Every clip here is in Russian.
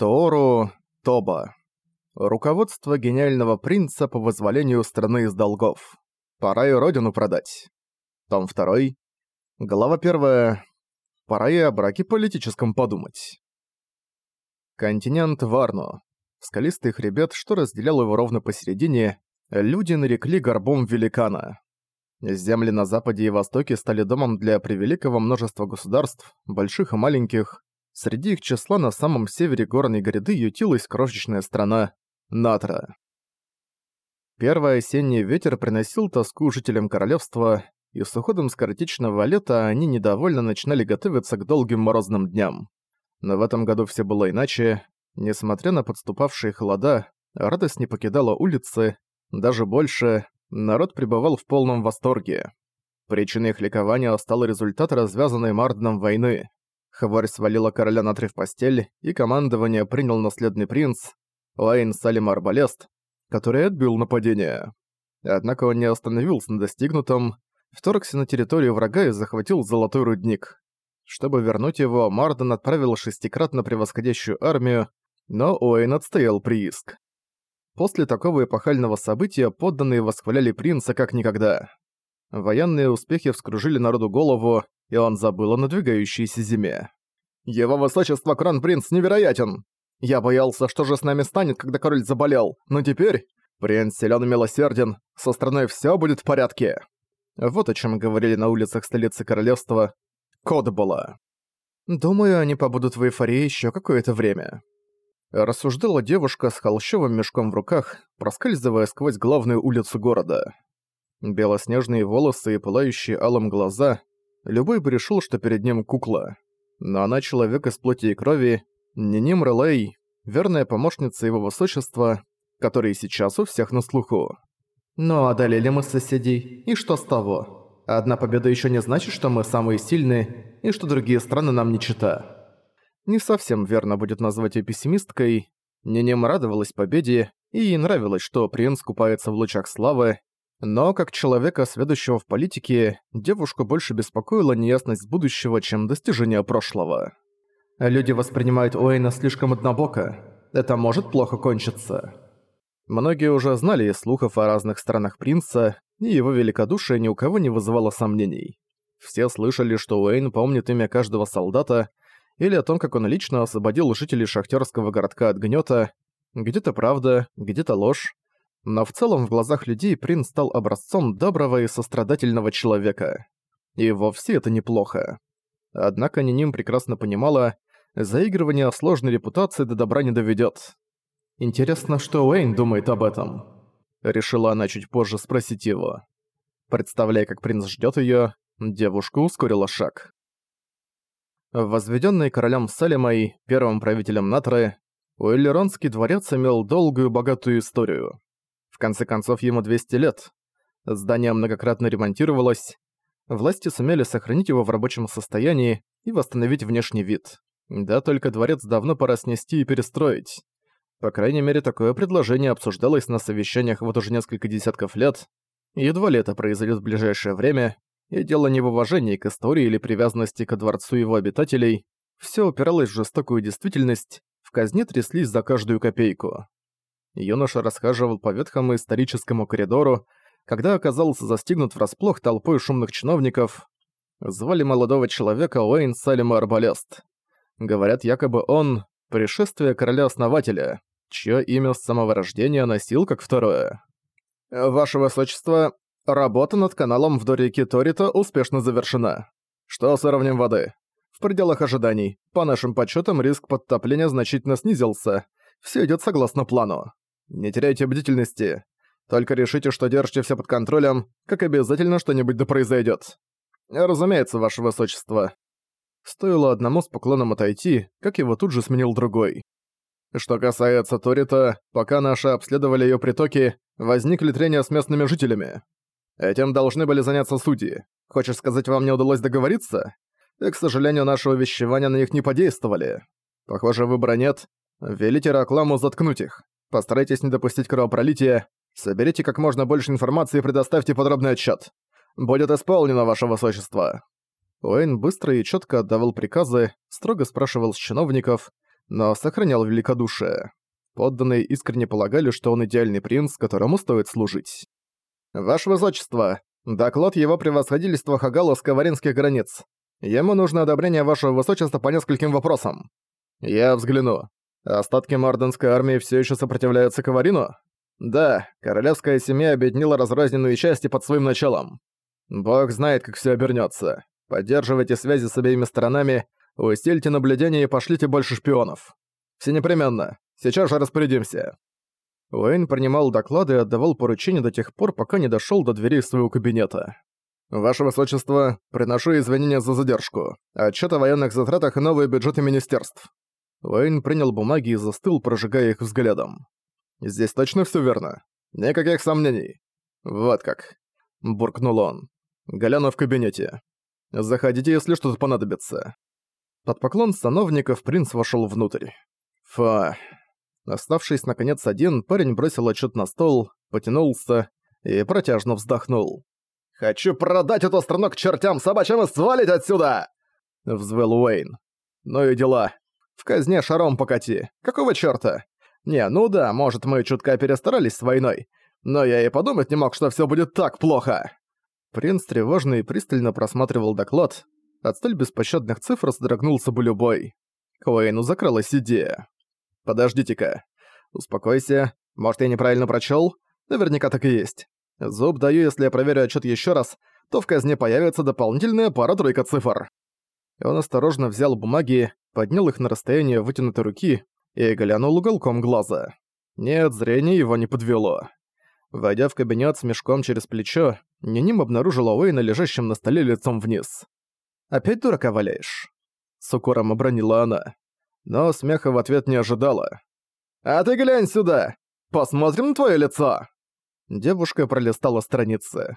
Тоору Тоба. Руководство гениального принца по вызволению страны из долгов. Пора и родину продать. Том 2. Глава 1. Пора и о браке политическом подумать. Континент Варно. Скалистый хребет, что разделял его ровно посередине, люди нарекли горбом великана. Земли на западе и востоке стали домом для превеликого множества государств, больших и маленьких. Среди их числа на самом севере горной гряды ютилась крошечная страна Натра. Первый осенний ветер приносил тоску жителям королевства, и с уходом скоротечного лета они недовольно начинали готовиться к долгим морозным дням. Но в этом году все было иначе. Несмотря на подступавшие холода, радость не покидала улицы, даже больше, народ пребывал в полном восторге. Причиной их ликования стал результат развязанной Мардном войны. Хворь свалила короля на три в постель, и командование принял наследный принц, Лайн Салим Арбалест, который отбил нападение. Однако он не остановился на достигнутом, вторгся на территорию врага и захватил золотой рудник. Чтобы вернуть его, Марден отправил шестикратно превосходящую армию, но Уэйн отстоял прииск. После такого эпохального события подданные восхваляли принца как никогда. Военные успехи вскружили народу голову, и он забыл о надвигающейся зиме. «Его высочество Кронпринц невероятен! Я боялся, что же с нами станет, когда король заболел, но теперь... Принц силён и милосерден, со страной всё будет в порядке!» Вот о чем говорили на улицах столицы королевства Кодбола. «Думаю, они побудут в эйфории ещё какое-то время», рассуждала девушка с холщовым мешком в руках, проскальзывая сквозь главную улицу города. Белоснежные волосы и пылающие алым глаза, любой бы решил, что перед ним кукла. Но она человек из плоти и крови, Ниним Релей, верная помощница его высочества, который сейчас у всех на слуху. Но одолели мы соседей, и что с того? Одна победа еще не значит, что мы самые сильные, и что другие страны нам не чита. Не совсем верно будет назвать ее пессимисткой. Ниним радовалась победе, и ей нравилось, что принц купается в лучах славы, но как человека, сведущего в политике, девушку больше беспокоила неясность будущего, чем достижение прошлого. Люди воспринимают Уэйна слишком однобоко. Это может плохо кончиться. Многие уже знали из слухов о разных странах принца, и его великодушие ни у кого не вызывало сомнений. Все слышали, что Уэйн помнит имя каждого солдата, или о том, как он лично освободил жителей шахтерского городка от гнета. Где-то правда, где-то ложь. Но в целом в глазах людей принц стал образцом доброго и сострадательного человека. И вовсе это неплохо. Однако Ниним прекрасно понимала, заигрывание в сложной репутации до добра не доведёт. «Интересно, что Уэйн думает об этом?» Решила она чуть позже спросить его. Представляя, как принц ждёт её, девушка ускорила шаг. Возведённый королем Салимой, первым правителем Натры, Уэллеронский дворец имел долгую богатую историю. Конце концов, ему 200 лет. Здание многократно ремонтировалось. Власти сумели сохранить его в рабочем состоянии и восстановить внешний вид. Да только дворец давно пора снести и перестроить. По крайней мере, такое предложение обсуждалось на совещаниях вот уже несколько десятков лет. Едва ли это произойдет в ближайшее время, и дело не в уважении к истории или привязанности ко дворцу его обитателей. Все упиралось в жестокую действительность, в казне тряслись за каждую копейку. Юноша расхаживал по ветхому историческому коридору, когда оказался застигнут врасплох толпой шумных чиновников. Звали молодого человека Уэйн Салема Арбалест. Говорят, якобы он — пришествие короля-основателя, чье имя с самого рождения носил как второе. «Ваше Высочество, работа над каналом вдоль реки Торита успешно завершена. Что с уровнем воды? В пределах ожиданий. По нашим подсчетам, риск подтопления значительно снизился. Все идет согласно плану. Не теряйте бдительности. Только решите, что держите все под контролем, как обязательно что-нибудь да произойдет. Разумеется, Ваше Высочество. Стоило одному с поклоном отойти, как его тут же сменил другой. Что касается Торита, пока наши обследовали ее притоки, возникли трения с местными жителями. Этим должны были заняться судьи. Хочешь сказать, вам не удалось договориться? И, к сожалению, наши увещевания на них не подействовали. Похоже, выбора нет. Велите Ракламу заткнуть их. Постарайтесь не допустить кровопролития. Соберите как можно больше информации и предоставьте подробный отчет. Будет исполнено, ваше высочество. Уэйн быстро и четко отдавал приказы, строго спрашивал с чиновников, но сохранял великодушие. Подданные искренне полагали, что он идеальный принц, которому стоит служить. «Ваше Высочество, доклад его превосходительства Хагала с каваринских границ. Ему нужно одобрение Вашего Высочества по нескольким вопросам. Я взгляну. Остатки морденской армии все еще сопротивляются Каварину? Да, королевская семья объединила разрозненные части под своим началом. Бог знает, как все обернется. Поддерживайте связи с обеими сторонами, усильте наблюдение и пошлите больше шпионов. Все непременно. Сейчас же распорядимся. Уэйн принимал доклады и отдавал поручения до тех пор, пока не дошел до дверей своего кабинета. «Ваше Высочество, приношу извинения за задержку. Отчет о военных затратах и новые бюджеты министерств». Уэйн принял бумаги и застыл, прожигая их взглядом. Здесь точно все верно? Никаких сомнений. Вот как. Буркнул он. Галяна в кабинете. Заходите, если что-то понадобится. Под поклон сановников принц вошел внутрь. Фа. Оставшись наконец один, парень бросил отчет на стол, потянулся и протяжно вздохнул. «Хочу продать эту страну к чертям собачьим и свалить отсюда!» Взвыл Уэйн. «Ну и дела. В казне шаром покати. Какого чёрта? Не, ну да, может, мы чутка перестарались с войной, но я и подумать не мог, что всё будет так плохо. Принц тревожно и пристально просматривал доклад. От столь беспощадных цифр содрогнулся бы любой. К Уэйну закралась идея. «Подождите-ка. Успокойся. Может, я неправильно прочёл? Наверняка так и есть. Зуб даю, если я проверю отчёт ещё раз, то в казне появится дополнительная пара-тройка цифр». Он осторожно взял бумаги, поднял их на расстояние вытянутой руки и глянул уголком глаза. Нет, зрение его не подвело. Войдя в кабинет с мешком через плечо, Ниним обнаружила Уэйна лежащим на столе лицом вниз. «Опять дурака валяешь?» С укором обронила она. Но смеха в ответ не ожидала. «А ты глянь сюда! Посмотрим на твое лицо!» Девушка пролистала страницы.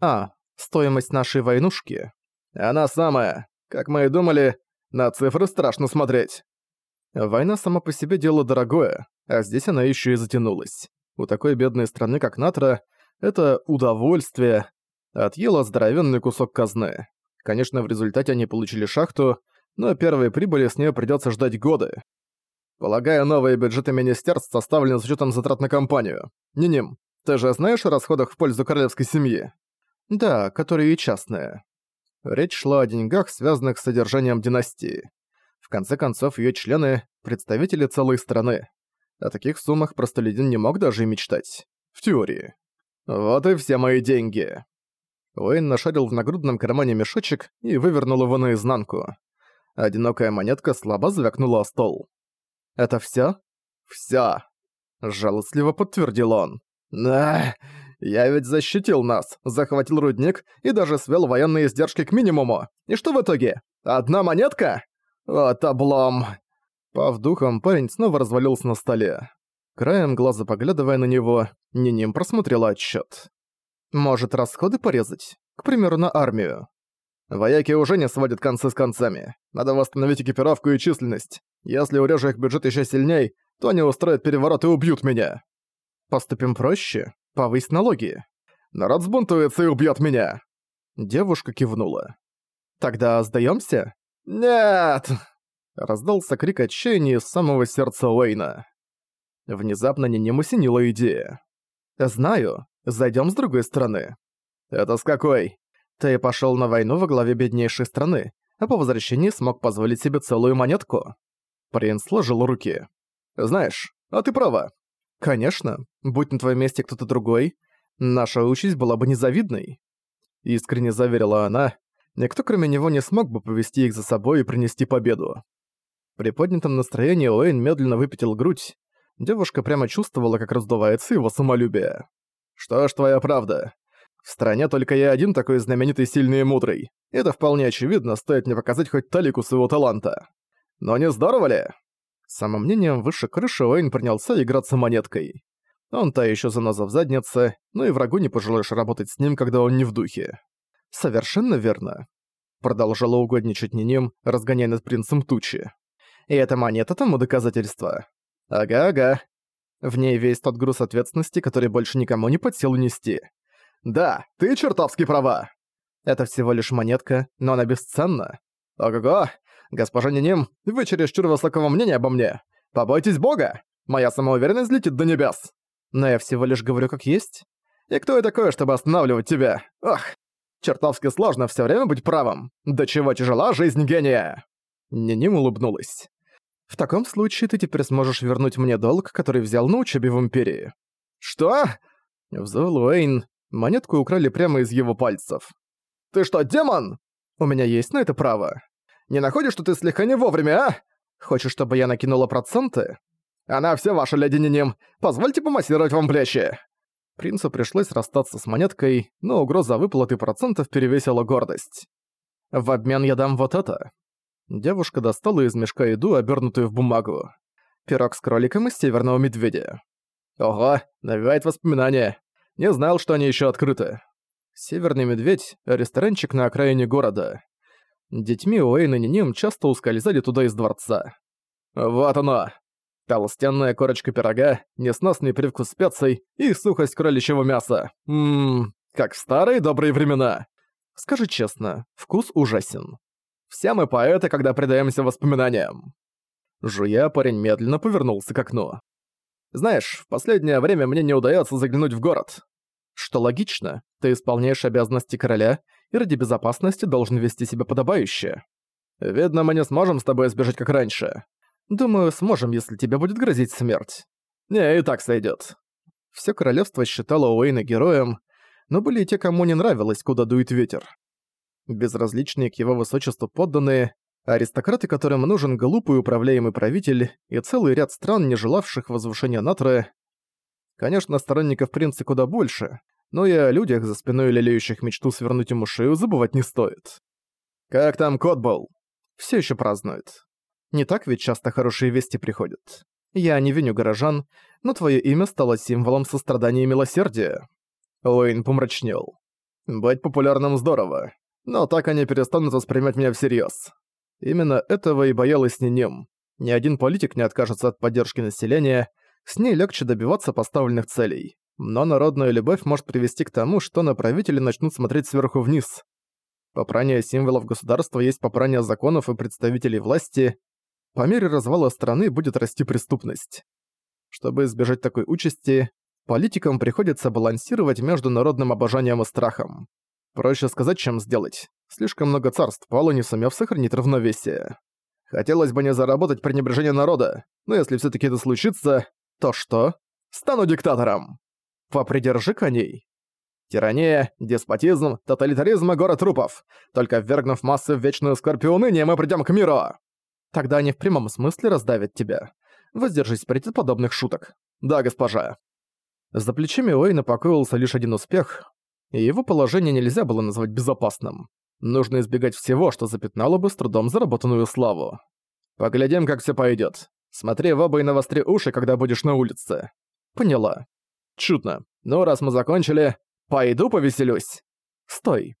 «А, стоимость нашей войнушки?» «Она самая. Как мы и думали, на цифры страшно смотреть». Война сама по себе дело дорогое, а здесь она еще и затянулась. У такой бедной страны, как Натра, это удовольствие отъело здоровенный кусок казны. Конечно, в результате они получили шахту, но первые прибыли с нее придется ждать годы. Полагаю, новые бюджеты министерств составлены с учетом затрат на компанию. Ниним, ты же знаешь о расходах в пользу королевской семьи? Да, которые и частные. Речь шла о деньгах, связанных с содержанием династии конце концов, ее члены – представители целой страны. О таких суммах простолюдин не мог даже и мечтать. В теории. Вот и все мои деньги. Уэйн нашарил в нагрудном кармане мешочек и вывернул его наизнанку. Одинокая монетка слабо звякнула о стол. «Это всё?» «Всё!» – жалостливо подтвердил он. «Да, я ведь защитил нас, захватил рудник и даже свел военные издержки к минимуму. И что в итоге? Одна монетка?» «Вот облом!» Пав духом, парень снова развалился на столе. Краем глаза поглядывая на него, Ниним просмотрела отчет. «Может, расходы порезать? К примеру, на армию?» «Вояки уже не сводят концы с концами. Надо восстановить экипировку и численность. Если урежу их бюджет еще сильней, то они устроят переворот и убьют меня». «Поступим проще. Повысь налоги. Народ сбунтуется и убьет меня». Девушка кивнула. «Тогда сдаемся? «Нет!» — раздался крик отчаяния из самого сердца Уэйна. Внезапно Ниним осенила идея. «Знаю. Зайдем с другой стороны». «Это с какой?» «Ты пошел на войну во главе беднейшей страны, а по возвращении смог позволить себе целую монетку». Принц сложил руки. «Знаешь, а ты права. Конечно, будь на твоем месте кто-то другой, наша участь была бы незавидной». Искренне заверила она, Никто кроме него не смог бы повести их за собой и принести победу. При поднятом настроении Уэйн медленно выпятил грудь. Девушка прямо чувствовала, как раздувается его самолюбие. «Что ж, твоя правда. В стране только я один такой знаменитый, сильный и мудрый. Это вполне очевидно, стоит мне показать хоть талику своего таланта. Но не здорово ли?» Самым мнением выше крыши Уэйн принялся играться монеткой. Он та еще заноза в заднице, но и врагу не пожелаешь работать с ним, когда он не в духе. «Совершенно верно», — продолжала угодничать Ниним, разгоняя над принцем тучи. «И эта монета тому доказательство». «Ага-ага». В ней весь тот груз ответственности, который больше никому не под силу нести. «Да, ты чертовски права!» Это всего лишь монетка, но она бесценна. Ого-го! Госпожа Ниним, вы чересчур высокого мнения обо мне. Побойтесь бога! Моя самоуверенность летит до небес. Но я всего лишь говорю как есть. И кто я такой, чтобы останавливать тебя? Ох, чертовски сложно все время быть правым. До чего тяжела жизнь гения!» Ниним улыбнулась. «В таком случае ты теперь сможешь вернуть мне долг, который взял на учебе в Империи». «Что?» Взвыл Уэйн. Монетку украли прямо из его пальцев. «Ты что, демон?» «У меня есть на это право. Не находишь, что ты слегка не вовремя, а? Хочешь, чтобы я накинула проценты?» «Она вся ваша, леди Ниним. Позвольте помассировать вам плечи». Принцу пришлось расстаться с монеткой, но угроза выплаты процентов перевесила гордость. «В обмен я дам вот это». Девушка достала из мешка еду, обернутую в бумагу. Пирог с кроликом из северного медведя. Ого, навевает воспоминания. Не знал, что они еще открыты. Северный медведь — ресторанчик на окраине города. Детьми Уэйн и Ниним часто ускользали туда из дворца. Вот оно! Толстенная корочка пирога, несносный привкус специй и сухость кроличьего мяса. Ммм, как в старые добрые времена. Скажи честно, вкус ужасен. Все мы поэты, когда предаемся воспоминаниям. Жуя, парень медленно повернулся к окну. Знаешь, в последнее время мне не удается заглянуть в город. Что логично, ты исполняешь обязанности короля и ради безопасности должен вести себя подобающе. Видно, мы не сможем с тобой сбежать как раньше. Думаю, сможем, если тебе будет грозить смерть. Не, и так сойдет. Все королевство считало Уэйна героем, но были и те, кому не нравилось, куда дует ветер. Безразличные к его высочеству подданные, аристократы, которым нужен глупый управляемый правитель, и целый ряд стран, не желавших возвышения Натры. Конечно, сторонников принца куда больше, но и о людях, за спиной лелеющих мечту свернуть ему шею, забывать не стоит. «Как там Котбол?» Все еще празднует. Не так ведь часто хорошие вести приходят. Я не виню горожан, но твое имя стало символом сострадания и милосердия. Уэйн помрачнел. Быть популярным здорово, но так они перестанут воспринимать меня всерьез. Именно этого и боялась Ниним. Ни один политик не откажется от поддержки населения, с ней легче добиваться поставленных целей. Но народная любовь может привести к тому, что на правителей начнут смотреть сверху вниз. Попрание символов государства есть попрание законов и представителей власти. По мере развала страны будет расти преступность. Чтобы избежать такой участи, политикам приходится балансировать между народным обожанием и страхом. Проще сказать, чем сделать. Слишком много царств пало, не сумев сохранить равновесие. Хотелось бы не заработать пренебрежение народа, но если все таки это случится, то что? Стану диктатором. Попридержи коней. Тирания, деспотизм, тоталитаризм и город трупов. Только ввергнув массы в вечную уныние, мы придем к миру. Тогда они в прямом смысле раздавят тебя. Воздержись от подобных шуток. Да, госпожа. За плечами Уэйна покоился лишь один успех, и его положение нельзя было назвать безопасным. Нужно избегать всего, что запятнало бы с трудом заработанную славу. Поглядим, как все пойдет. Смотри в оба и навостри уши, когда будешь на улице. Поняла. Чудно. Ну, раз мы закончили, пойду повеселюсь. Стой.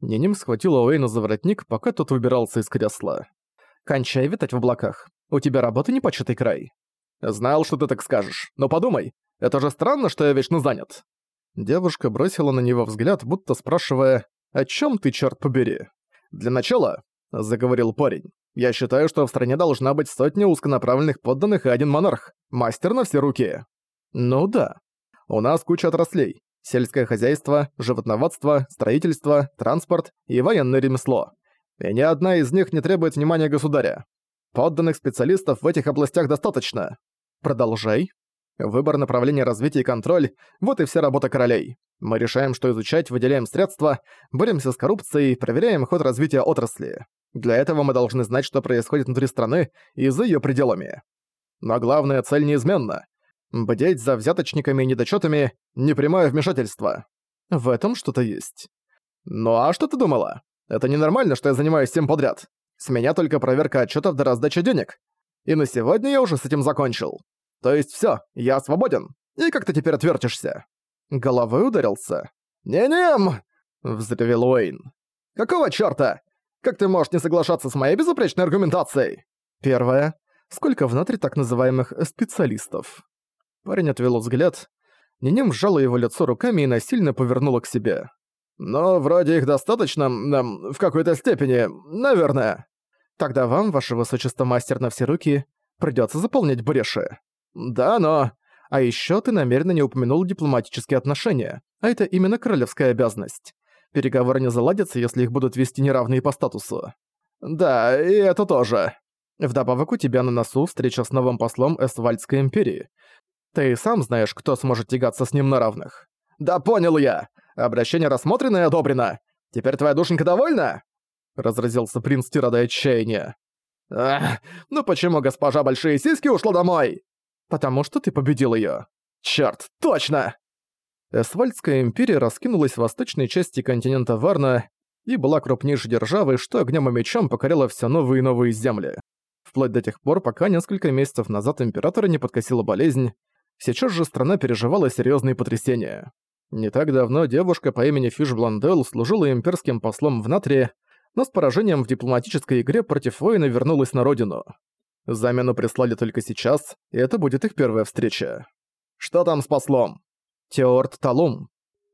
Ниним схватила Уэйна за воротник, пока тот выбирался из кресла. Кончай витать в облаках. У тебя работа не початый край. Знал, что ты так скажешь. Но подумай, это же странно, что я вечно занят. Девушка бросила на него взгляд, будто спрашивая, «О чем ты, черт побери?» «Для начала», — заговорил парень, «я считаю, что в стране должна быть сотня узконаправленных подданных и один монарх, мастер на все руки». «Ну да. У нас куча отраслей. Сельское хозяйство, животноводство, строительство, транспорт и военное ремесло. И ни одна из них не требует внимания государя. Подданных специалистов в этих областях достаточно. Продолжай. Выбор направления развития и контроль – вот и вся работа королей. Мы решаем, что изучать, выделяем средства, боремся с коррупцией, проверяем ход развития отрасли. Для этого мы должны знать, что происходит внутри страны и за её пределами. Но главная цель неизменна – бдеть за взяточниками и недочётами – непрямое вмешательство. В этом что-то есть. Ну а что ты думала? Это ненормально, что я занимаюсь всем подряд. С меня только проверка отчётов до раздачи денег. И на сегодня я уже с этим закончил. То есть всё, я свободен. И как ты теперь отвертишься?» Головой ударился. «Не-нем!» — взревел Уэйн. «Какого чёрта? Как ты можешь не соглашаться с моей безупречной аргументацией?» Первое. Сколько внутри так называемых «специалистов»? Парень отвел взгляд. Нинем сжала его лицо руками и насильно повернула к себе. «Но вроде их достаточно, эм, в какой-то степени, наверное. Тогда вам, ваше высочество мастер на все руки, придётся заполнять бреши. Да, но... А ещё ты намеренно не упомянул дипломатические отношения, а это именно королевская обязанность. Переговоры не заладятся, если их будут вести неравные по статусу. Да, и это тоже. Вдобавок у тебя на носу встреча с новым послом Эсвальдской империи. Ты сам знаешь, кто сможет тягаться с ним на равных. Да понял я. Обращение рассмотрено и одобрено. Теперь твоя душенька довольна? Разразился принц тирада отчаяния. Ах, ну почему госпожа Большие Сиськи ушла домой? Потому что ты победил её. Чёрт, точно! Эсвальдская империя раскинулась в восточной части континента Варна и была крупнейшей державой, что огнем и мечом покорила все новые и новые земли. Вплоть до тех пор, пока несколько месяцев назад императора не подкосила болезнь, сейчас же страна переживала серьезные потрясения. Не так давно девушка по имени Фиш Бландел служила имперским послом в Натре, но с поражением в дипломатической игре против воина вернулась на родину. Замену прислали только сейчас, и это будет их первая встреча. «Что там с послом?» Теорт Талум.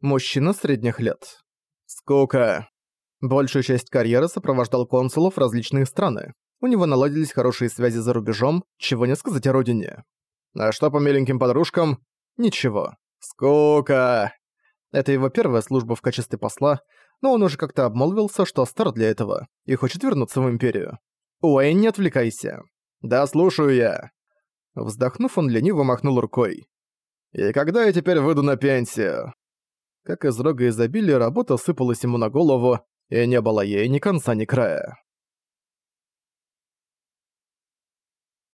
Мужчина средних лет. Скука. Большую часть карьеры сопровождал консулов различные страны. У него наладились хорошие связи за рубежом, чего не сказать о родине. А что по миленьким подружкам? Ничего. Скука. Это его первая служба в качестве посла, но он уже как-то обмолвился, что стар для этого и хочет вернуться в Империю. Уэйн, не отвлекайся. Да, слушаю я. Вздохнув, он лениво махнул рукой. И когда я теперь выйду на пенсию? Как из рога изобилия работа сыпалась ему на голову, и не было ей ни конца, ни края.